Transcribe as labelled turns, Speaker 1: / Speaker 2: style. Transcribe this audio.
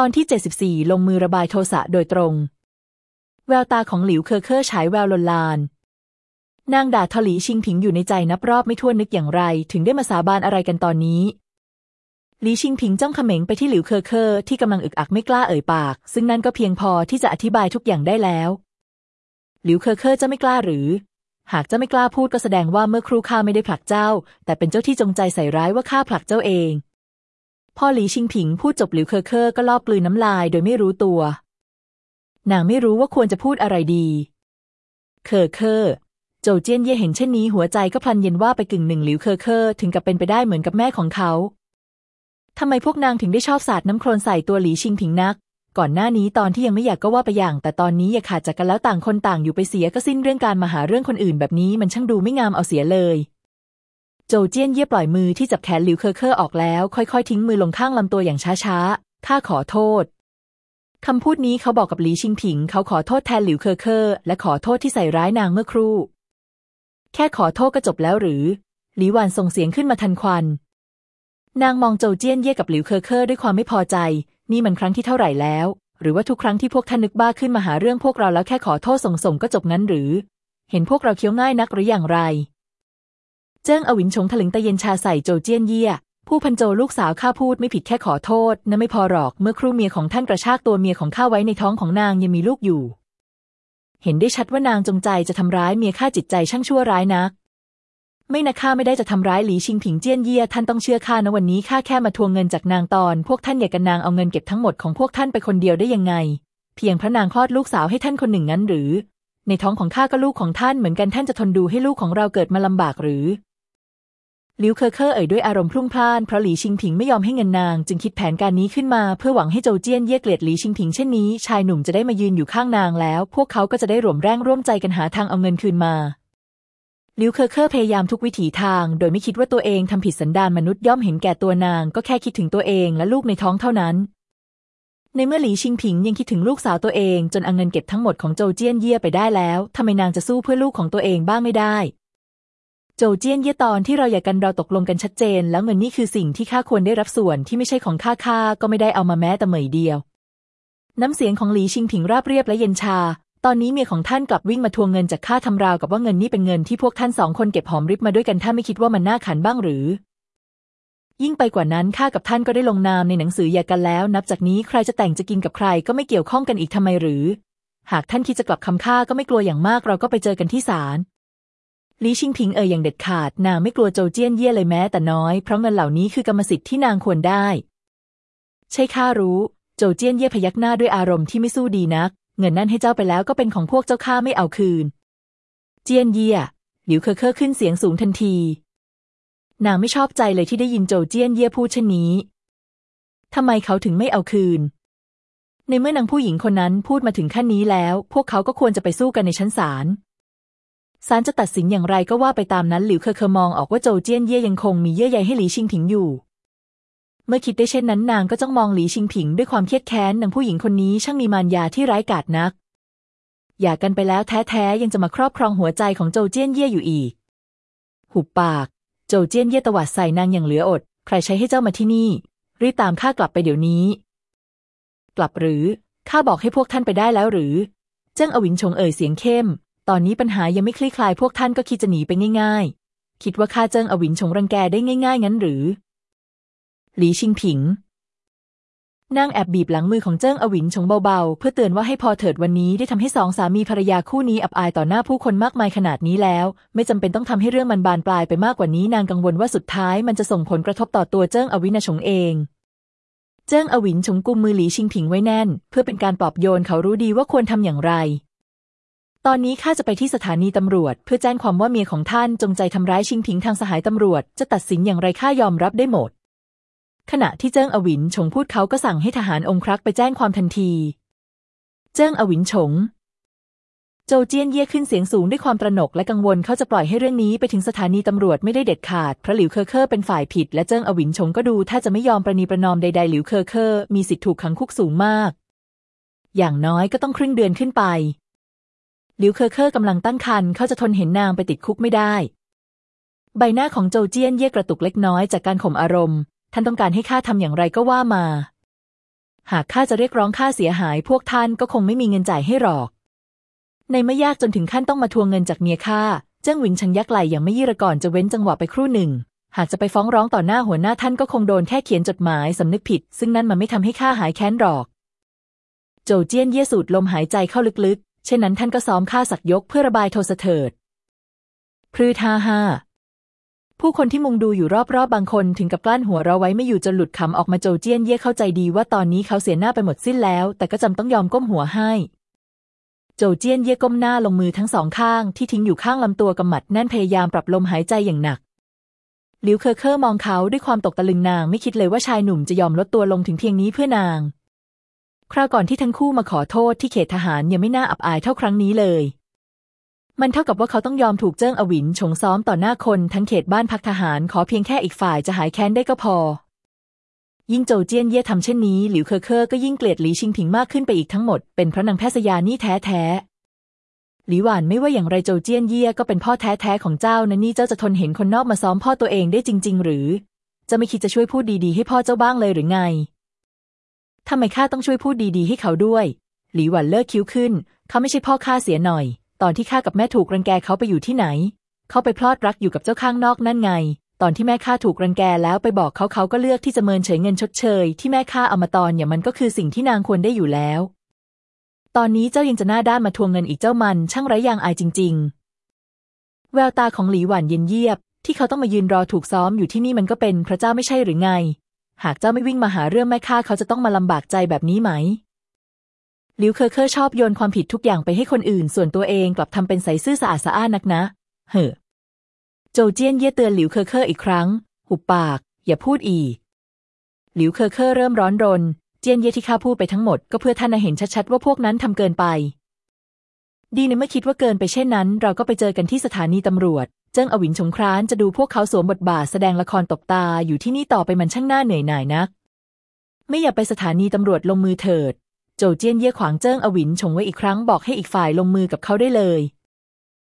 Speaker 1: ตอนที่ 74 ลงมือระบายโทสะโดยตรง แววตาของหลิวเคอเคอร์ฉายแววลนลาน นางด่าทอหลีชิงผิงอยู่ในใจนับรอบไม่ถ้วนนึกอย่างไร ถึงได้มาสาบานอะไรกันตอนนี้หลีชิงผิงจ้องเขม็งไปที่หลิวเคอเคอร์ที่กำลังอึกอักไม่กล้าเอ่ยปาก ซึ่งนั่นก็เพียงพอที่จะอธิบายทุกอย่างได้แล้วหลิวเคอเคอร์จะไม่กล้าหรือ หากเจ้าไม่กล้าพูดก็แสดงว่าเมื่อครู่ข้าไม่ได้ผลักเจ้า แต่เป็นเจ้าที่จงใจใส่ร้ายว่าข้าผลักเจ้าเอง พอหลีชิงผิงพูดจบหลิวเคอเคอร์ก็ลอบกลืนน้ำลายโดยไม่รู้ตัวนางไม่รู้ว่าควรจะพูดอะไรดี เคอเคอร์โจเจี้ยนเย่เห็นเช่นนี้หัวใจก็พลันเย็นวาบไปกึ่งหนึ่งหลิวเคอเคอร์ถึงกับเป็นไปได้เหมือนกับแม่ของเขาทำไมพวกนางถึงได้ชอบสาดน้ำโคลนใส่ตัวหลีชิงผิงนัก ก่อนหน้านี้ตอนที่ยังไม่หย่าก็ว่าไปอย่าง แต่ตอนนี้หย่าขาดจากกันแล้วต่างคนต่างอยู่ไปเสียก็สิ้นเรื่องการมาหาเรื่องคนอื่นแบบนี้มันช่างดูไม่งามเอาเสียเลย โจเจี้ยนเย่ปล่อยมือที่จับแขนหลิวเคอเคอร์ออกแล้ว ค่อยๆ ทิ้งมือลงข้างลำตัวอย่างช้าๆข้าขอโทษคำพูดนี้เขาบอกกับหลีชิงผิง เขาขอโทษแทนหลิวเคอเคอร์และขอโทษที่ใส่ร้ายนางเมื่อครู่ แค่ขอโทษก็จบแล้วหรือ หลีหวานส่งเสียงขึ้นมาทันควัน นางมองโจเจี้ยนเย่กับหลิวเคอเคอร์ด้วยความไม่พอใจ นี่มันครั้งที่เท่าไหร่แล้ว หรือว่าทุกครั้งที่พวกท่านนึกบ้าขึ้นมาหาเรื่องพวกเราแล้วแค่ขอโทษส่งๆก็จบงั้นหรือ เห็นพวกเราเคี้ยวง่ายนักหรืออย่างไร เจิ้งอวินชงถลึงตะเย็นชาใส่โจเจี้ยนเยี่ยผู้พันโจลูกสาวข้าพูดไม่ผิดแค่ขอโทษนะไม่พอหรอกเมื่อครูเมียของท่านกระชากตัวเมียของข้าไว้ในท้องของนางยังมีลูกอยู่ เห็นได้ชัดว่านางจงใจจะทำร้ายเมียข้าจิตใจช่างชั่วร้ายนัก ไม่นะข้าไม่ได้จะทำร้ายหลีชิงผิงเจี้ยนเยี่ยท่านต้องเชื่อข้านะวันนี้ข้าแค่มาทวงเงินจากนางตอน พวกท่านอยากกันนางเอาเงินเก็บทั้งหมดของพวกท่านไปคนเดียวได้ยังไง เพียงเพราะนางคลอดลูกสาวให้ท่านคนหนึ่งงั้นหรือ ในท้องของข้าก็ลูกของท่านเหมือนกันท่านจะทนดูให้ลูกของเราเกิดมาลำบากหรือ หลิวเคอเคอเอ่ยด้วยอารมณ์พลุ่งพล่านเพราะหลีชิงผิงไม่ยอมให้เงินนาง จึงคิดแผนการนี้ขึ้นมาเพื่อหวังให้โจเจี้ยนเย่เกลียดหลีชิงผิงเช่นนี้ ชายหนุ่มจะได้มายืนอยู่ข้างนางแล้ว พวกเขาก็จะได้ร่วมแรงร่วมใจกันหาทางเอาเงินคืนมาหลิวเคอเคอพยายามทุกวิถีทาง โดยไม่คิดว่าตัวเองทำผิดสันดานมนุษย์ย่อมเห็นแก่ตัวนางก็แค่คิดถึงตัวเองและลูกในท้องเท่านั้น ในเมื่อหลีชิงผิงยังคิดถึงลูกสาวตัวเอง จนเอาเงินเก็บทั้งหมดของโจเจี้ยนเย่ไปได้แล้วทำไมนางจะสู้เพื่อลูกของตัวเองบ้างไม่ได้ โจเจี้ยนเย่ตอนที่เราอยากกันเราตกลงกันชัดเจน แล้วเงินนี่คือสิ่งที่ข้าควรได้รับส่วนที่ไม่ใช่ของข้าข้าก็ไม่ได้เอามาแม้แต่เหมยเดียว น้ำเสียงของหลีชิงผิงราบเรียบและเย็นชา ตอนนี้เมียของท่านกลับวิ่งมาทวงเงินจากข้าทำราวกับว่าเงินนี่เป็นเงินที่พวกท่านสองคนเก็บหอมริบมาด้วยกันท่านไม่คิดว่ามันน่าขันบ้างหรือ ยิ่งไปกว่านั้นข้ากับท่านก็ได้ลงนามในหนังสืออยากกันแล้ว นับจากนี้ใครจะแต่งจะกินกับใครก็ไม่เกี่ยวข้องกันอีกทำไมหรือ หากท่านคิดจะกลับคำข้าก็ไม่กลัวอย่างมากเราก็ไปเจอกันที่ศาล ลีชิงพิงเอ่ยอย่างเด็ดขาด นางไม่กลัวโจเจี้ยนเย่เลยแม้แต่น้อย เพราะเงินเหล่านี้คือกรรมสิทธิ์ที่นางควรได้ ใช่ข้ารู้ โจเจี้ยนเย่พยักหน้าด้วยอารมณ์ที่ไม่สู้ดีนัก เงินนั่นให้เจ้าไปแล้วก็เป็นของพวกเจ้าข้าไม่เอาคืน เจี้ยนเย่หลิวเคอเคอขึ้นเสียงสูงทันที นางไม่ชอบใจเลยที่ได้ยินโจเจี้ยนเย่พูดเช่นนี้ทำไมเขาถึงไม่เอาคืน ในเมื่อนางผู้หญิงคนนั้นพูดมาถึงขั้นนี้แล้ว พวกเขาก็ควรจะไปสู้กันในชั้นศาล ศาลจะตัดสินอย่างไรก็ว่าไปตามนั้นหลิวเคอเคอมองออกว่าโจเจี้ยนเย่ยังคงมีเยื่อใยให้หลีชิงผิงอยู่ เมื่อคิดได้เช่นนั้นนางก็จ้องมองหลีชิงผิงด้วยความเคียดแค้นนางผู้หญิงคนนี้ช่างมีมารยาที่ร้ายกาจนัก อยากกันไปแล้วแท้ๆยังจะมาครอบครองหัวใจของโจเจี้ยนเย่อยู่อีก หุบปาก โจเจี้ยนเย่ตวัดใส่นางอย่างเหลืออด ใครใช้ให้เจ้ามาที่นี่ รีบตามข้ากลับไปเดี๋ยวนี้ กลับหรือข้าบอกให้พวกท่านไปได้แล้วหรือ เจ้งอวินชงเอ่ยเสียงเข้ม ตอนนี้ปัญหายังไม่คลี่คลายพวกท่านก็คิดจะหนีไปง่าย ๆ คิดว่าข้าเจิ้งอวินชงรังแกได้ง่าย ๆ งั้นหรือ หลีชิงผิง นางแอบบีบหลังมือของเจิ้งอวินชงเบาๆ เพื่อเตือนว่าให้พอเถิดวันนี้ได้ทำให้สองสามีภรรยาคู่นี้อับอายต่อหน้าผู้คนมากมายขนาดนี้แล้ว ไม่จำเป็นต้องทำให้เรื่องมันบานปลายไปมากกว่านี้นางกังวลว่าสุดท้ายมันจะส่งผลกระทบต่อตัวเจิ้งอวินชงเองเจิ้งอวินชงกุมมือหลีชิงผิงไว้แน่น เพื่อเป็นการปลอบโยนเขารู้ดีว่าควรทำอย่างไร ตอนนี้ข้าจะไปที่สถานีตำรวจ เพื่อแจ้งความว่าเมียของท่านจงใจทำร้ายชิงผิงทางสหายตำรวจ จะตัดสินอย่างไรข้ายอมรับได้หมด ขณะที่เจิ้งอวินชงพูดเขาก็สั่งให้ทหารองครักษ์ไปแจ้งความทันที เจิ้งอวินชง โจเจี้ยนเย่ขึ้นเสียงสูงด้วยความตระหนกและกังวลเขาจะปล่อยให้เรื่องนี้ไปถึงสถานีตำรวจไม่ได้เด็ดขาดเพราะหลิวเคอเคอร์เป็นฝ่ายผิด และเจิ้งอวินชงก็ดูท่าจะไม่ยอมประนีประนอมใดๆหลิวเคอเคอร์มีสิทธิ์ถูกขังคุกสูงมาก อย่างน้อยก็ต้องครึ่งเดือนขึ้นไป หลิวเคอเคอร์กำลังตั้งครรภ์เขาจะทนเห็นนางไปติดคุกไม่ได้ ใบหน้าของโจเจี้ยนเย่กระตุกเล็กน้อยจากการข่มอารมณ์ ท่านต้องการให้ข้าทำอย่างไรก็ว่ามา หากข้าจะเรียกร้องค่าเสียหายพวกท่านก็คงไม่มีเงินจ่ายให้หรอก ในไม่ยากจนถึงขั้นต้องมาทวงเงินจากเมียข้าเจิ้งหวิงชังยักไหลอย่างไม่ยี่ระก่อนจะเว้นจังหวะไปครู่หนึ่ง หากจะไปฟ้องร้องต่อหน้าหัวหน้าท่านก็คงโดนแค่เขียนจดหมายสำนึกผิด ซึ่งนั่นมันไม่ทำให้ข้าหายแค้นหรอก โจเจี้ยนเย่สูดลมหายใจเข้าลึกๆ เช่นนั้นท่านก็ซ้อมข้าสักยกเพื่อระบายโทสะเถิด พรืด ฮ่าฮ่าผู้คนที่มุงดูอยู่รอบๆ บางคนถึงกับกลั้นหัวเราะไว้ไม่อยู่จนหลุดขำออกมาโจเจี้ยนเย่เข้าใจดีว่าตอนนี้เขาเสียหน้าไปหมดสิ้นแล้ว แต่ก็จำต้องยอมก้มหัวให้ โจเจี้ยนเย่ก้มหน้าลงมือทั้งสองข้างที่ทิ้งอยู่ข้างลำตัวกำหมัดแน่นพยายามปรับลมหายใจอย่างหนักหลิวเคอเคอร์มองเขาด้วยความตกตะลึงนางไม่คิดเลยว่าชายหนุ่มจะยอมลดตัวลงถึงเพียงนี้เพื่อนาง คราวก่อนที่ทั้งคู่มาขอโทษที่เขตทหารยังไม่น่าอับอายเท่าครั้งนี้เลย มันเท่ากับว่าเขาต้องยอมถูกเจิ้งอวินฉงซ้อมต่อหน้าคนทั้งเขตบ้านพักทหารขอเพียงแค่อีกฝ่ายจะหายแค้นได้ก็พอ ยิ่งโจเจี้ยนเย่ทำเช่นนี้ หลิวเคอเคอร์ก็ยิ่งเกลียดหลีชิงผิงมากขึ้นไปอีกทั้งหมด เป็นเพราะนางแพทย์สยานี่แท้แท้หลีหวานไม่ว่าอย่างไรโจเจี้ยนเย่ก็เป็นพ่อแท้แท้ของเจ้านะนี่เจ้าจะทนเห็นคนนอกมาซ้อมพ่อตัวเองได้จริง ๆ หรือ จะไม่คิดจะช่วยพูดดีๆให้พ่อเจ้าบ้างเลยหรือไง ทำไมข้าต้องช่วยพูดดีๆ ให้เขาด้วย หลีหวันเลิกคิ้วขึ้น เขาไม่ใช่พ่อข้าเสียหน่อย ตอนที่ข้ากับแม่ถูกรังแกเขาไปอยู่ที่ไหน เขาไปพลอดรักอยู่กับเจ้าข้างนอกนั่นไง ตอนที่แม่ข้าถูกรังแกแล้วไปบอกเขาเขาก็เลือกที่จะเมินเฉยเงินชดเชย ที่แม่ข้าเอามาตอนอย่างมันก็คือสิ่งที่นางควรได้อยู่แล้ว ตอนนี้เจ้ายังจะหน้าด้านมาทวงเงินอีกเจ้ามัน ช่างไร้ยางอายจริง ๆ แววตาของหลีหวันเย็นเยียบ ที่เขาต้องมายืนรอถูกซ้อมอยู่ที่นี่มันก็เป็นพระเจ้าไม่ใช่หรือไง หากเจ้าไม่วิ่งมาหาเรื่องแม่ข้าเขาจะต้องมาลำบากใจแบบนี้ไหมหลิวเคอเคอร์ชอบโยนความผิดทุกอย่างไปให้คนอื่น ส่วนตัวเองกลับทำเป็นใสซื่อสะอาดสะอ้านนักนะ เหอะโจเจี้ยนเย่เตือนหลิวเคอเคอร์อีกครั้ง หุบปาก อย่าพูดอีกหลิวเคอเคอร์เริ่มร้อนรน เจี้ยนเย่ที่ข้าพูดไปทั้งหมดก็เพื่อท่านเห็นชัดๆว่าพวกนั้นทำเกินไป ดีในเมื่อคิดว่าเกินไปเช่นนั้น เราก็ไปเจอกันที่สถานีตำรวจ เจิ้งอวินชงครานจะดูพวกเขาสวมบทบาทแสดงละครตบตาอยู่ที่นี่ต่อไปมันช่างน่าเหนื่อยหน่ายนัก ไม่อยากไปสถานีตำรวจลงมือเถิด โจเจี้ยนเย่ขวางเจิ้งอวินชงไว้อีกครั้งบอกให้อีกฝ่ายลงมือกับเขาได้เลย